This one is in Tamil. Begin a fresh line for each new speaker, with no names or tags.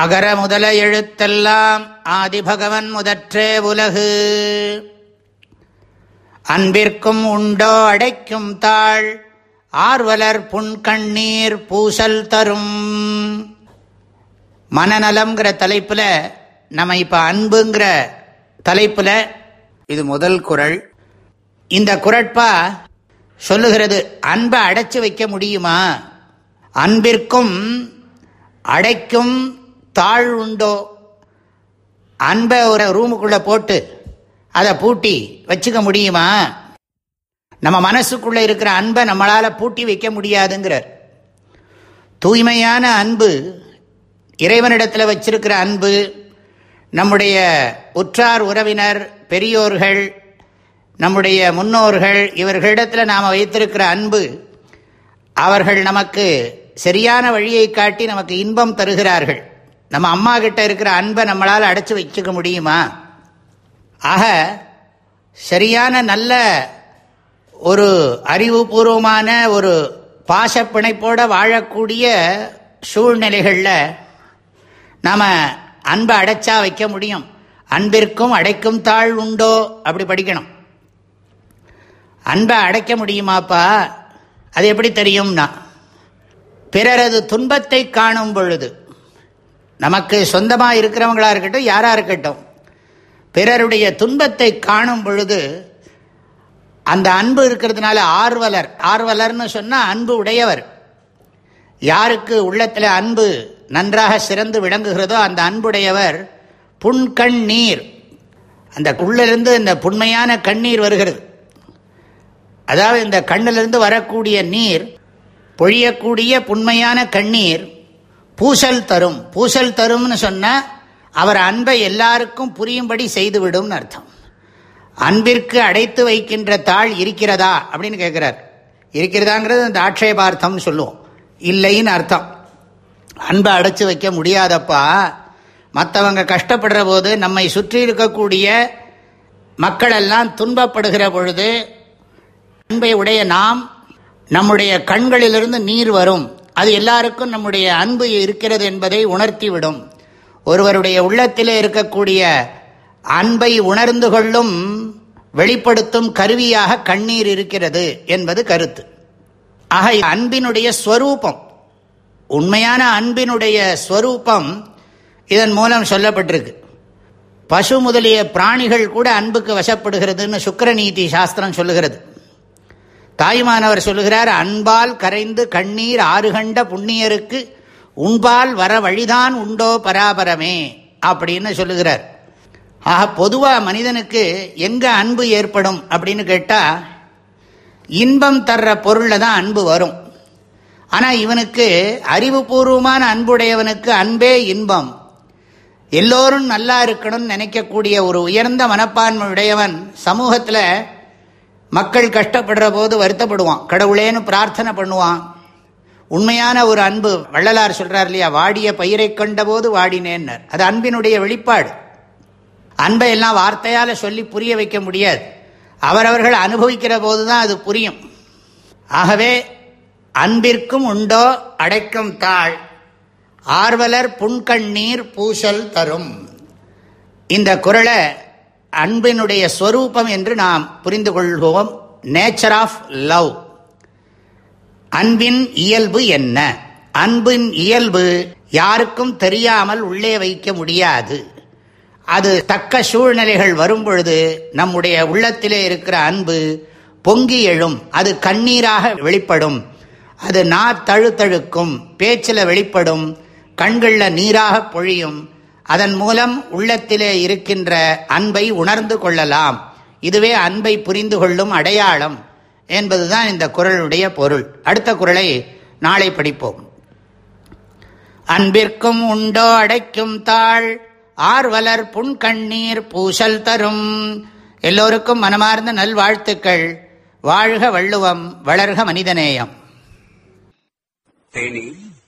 அகர முதல எழுத்தெல்லாம் ஆதிபகவன் முதற்றே உலகு அன்பிற்கும் உண்டோ அடைக்கும் தாழ் ஆர்வலர் புன்கண்ணீர் பூசல் தரும் மனநலம்ங்கிற தலைப்பில் நம்ம இப்போ அன்புங்கிற தலைப்பில் இது முதல் குரல் இந்த குரட்பா சொல்லுகிறது அன்பை அடைச்சி வைக்க முடியுமா அன்பிற்கும் அடைக்கும் தாழ் உண்டோ அன்பை ஒரு ரூமுக்குள்ளே போட்டு அதை பூட்டி வச்சுக்க முடியுமா நம்ம மனசுக்குள்ளே இருக்கிற அன்பை நம்மளால் பூட்டி வைக்க முடியாதுங்கிறார் தூய்மையான அன்பு இறைவனிடத்தில் வச்சிருக்கிற அன்பு நம்முடைய உற்றார் உறவினர் பெரியோர்கள் நம்முடைய முன்னோர்கள் இவர்களிடத்தில் நாம் வைத்திருக்கிற அன்பு அவர்கள் நமக்கு சரியான வழியை காட்டி நமக்கு இன்பம் தருகிறார்கள் நம்ம அம்மா கிட்ட இருக்கிற அன்பை நம்மளால் அடைச்சி வச்சுக்க முடியுமா ஆக சரியான நல்ல ஒரு அறிவுபூர்வமான ஒரு பாசப்பிணைப்போடு வாழக்கூடிய சூழ்நிலைகளில் நாம் அன்பை அடைச்சா வைக்க முடியும் அன்பிற்கும் அடைக்கும் தாழ் உண்டோ அப்படி படிக்கணும் அன்பை அடைக்க முடியுமாப்பா அது எப்படி தெரியும்னா பிறரது துன்பத்தை காணும் பொழுது நமக்கு சொந்தமாக இருக்கிறவங்களாக இருக்கட்டும் யாராக இருக்கட்டும் பிறருடைய துன்பத்தை காணும் பொழுது அந்த அன்பு இருக்கிறதுனால ஆர்வலர் ஆர்வலர்னு சொன்னால் அன்பு உடையவர் யாருக்கு உள்ளத்தில் அன்பு நன்றாக சிறந்து விளங்குகிறதோ அந்த அன்புடையவர் புண்கண் நீர் அந்த உள்ளிருந்து இந்த புண்மையான கண்ணீர் வருகிறது அதாவது இந்த கண்ணிலிருந்து வரக்கூடிய நீர் பொழியக்கூடிய புண்மையான கண்ணீர் பூசல் தரும் பூசல் தரும்னு சொன்னால் அவர் அன்பை எல்லாருக்கும் புரியும்படி செய்துவிடும்னு அர்த்தம் அன்பிற்கு அடைத்து வைக்கின்ற தாள் இருக்கிறதா அப்படின்னு கேட்குறார் இருக்கிறதாங்கிறது அந்த ஆட்சேபார்த்தம்னு சொல்லுவோம் இல்லைன்னு அர்த்தம் அன்பை அடைச்சி வைக்க முடியாதப்பா மற்றவங்க கஷ்டப்படுற போது நம்மை சுற்றி இருக்கக்கூடிய மக்களெல்லாம் துன்பப்படுகிற பொழுது அன்பை உடைய நாம் நம்முடைய கண்களிலிருந்து நீர் வரும் அது எல்லாருக்கும் நம்முடைய அன்பு இருக்கிறது என்பதை உணர்த்திவிடும் ஒருவருடைய உள்ளத்திலே இருக்கக்கூடிய அன்பை உணர்ந்து கொள்ளும் வெளிப்படுத்தும் கருவியாக கண்ணீர் இருக்கிறது என்பது கருத்து ஆக அன்பினுடைய ஸ்வரூபம் உண்மையான அன்பினுடைய ஸ்வரூபம் இதன் மூலம் சொல்லப்பட்டிருக்கு பசு முதலிய பிராணிகள் கூட அன்புக்கு வசப்படுகிறதுன்னு சுக்கரநீதி சாஸ்திரம் சொல்லுகிறது தாய்மானவர் சொல்லுகிறார் அன்பால் கரைந்து கண்ணீர் ஆறு கண்ட புண்ணியருக்கு உண்பால் வர வழிதான் உண்டோ பராபரமே அப்படின்னு சொல்லுகிறார் ஆக பொதுவாக மனிதனுக்கு எங்கே அன்பு ஏற்படும் அப்படின்னு கேட்டால் இன்பம் தர்ற பொருளில் தான் அன்பு வரும் ஆனால் இவனுக்கு அறிவுபூர்வமான அன்புடையவனுக்கு அன்பே இன்பம் எல்லோரும் நல்லா இருக்கணும்னு நினைக்கக்கூடிய ஒரு உயர்ந்த மனப்பான்மையுடையவன் சமூகத்தில் மக்கள் கஷ்டப்படுற போது வருத்தப்படுவான் கடவுளேன்னு பிரார்த்தனை பண்ணுவான் உண்மையான ஒரு அன்பு வள்ளலார் சொல்கிறார் இல்லையா வாடிய பயிரை போது வாடினேன்னர் அது அன்பினுடைய வெளிப்பாடு அன்பை எல்லாம் வார்த்தையால் சொல்லி புரிய வைக்க முடியாது அவரவர்கள் அனுபவிக்கிற போது தான் அது புரியும் ஆகவே அன்பிற்கும் உண்டோ அடைக்கும் தாழ் ஆர்வலர் புண்கண்ணீர் பூசல் தரும் இந்த குரலை அன்பினுடைய ஸ்வரூபம் என்று நாம் புரிந்து கொள்வோம் நேச்சர் ஆஃப் லவ் அன்பின் இயல்பு என்ன அன்பின் இயல்பு யாருக்கும் தெரியாமல் உள்ளே வைக்க முடியாது அது தக்க சூழ்நிலைகள் வரும்பொழுது நம்முடைய உள்ளத்திலே இருக்கிற அன்பு பொங்கி எழும் அது கண்ணீராக வெளிப்படும் அது நா தழுத்தழுக்கும் பேச்சில் வெளிப்படும் கண்களில் நீராக பொழியும் அதன் மூலம் உள்ளத்திலே இருக்கின்ற அன்பை உணர்ந்து கொள்ளலாம் இதுவே அன்பை புரிந்து கொள்ளும் அடையாளம் என்பதுதான் இந்த குரலுடைய பொருள் அடுத்த குரலை நாளை படிப்போம் அன்பிற்கும் உண்டோ அடைக்கும் தாள் ஆர்வலர் புண்கண்ணீர் பூசல் தரும் எல்லோருக்கும் மனமார்ந்த நல்வாழ்த்துக்கள் வாழ்க வள்ளுவம் வளர்க மனிதநேயம்